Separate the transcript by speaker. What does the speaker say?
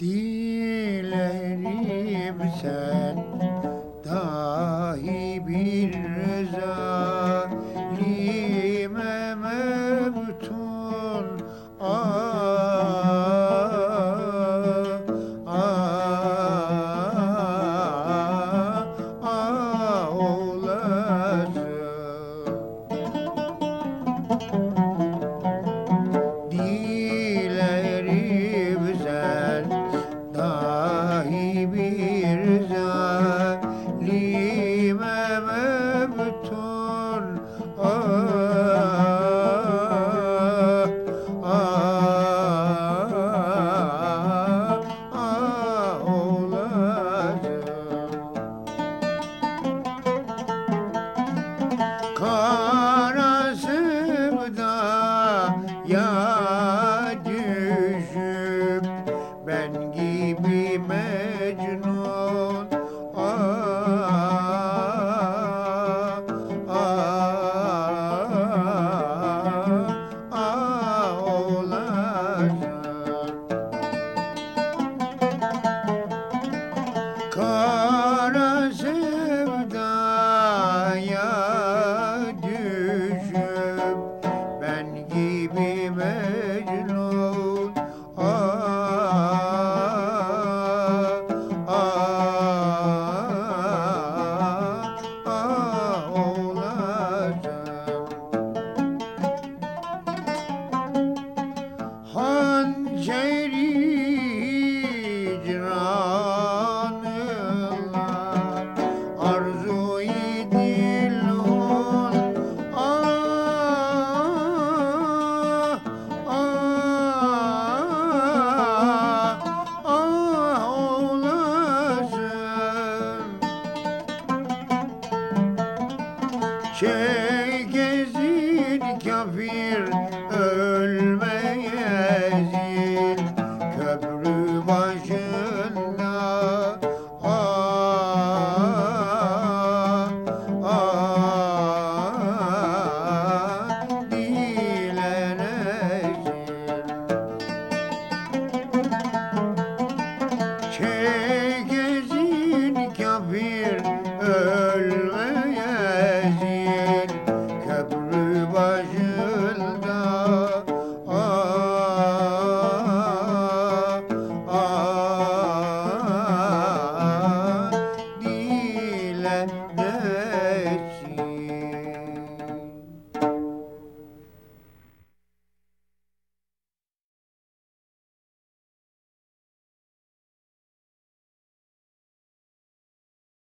Speaker 1: Dilerim sen dahi bir rızalime mebtun. Ah come. में Çe gezir kafir öl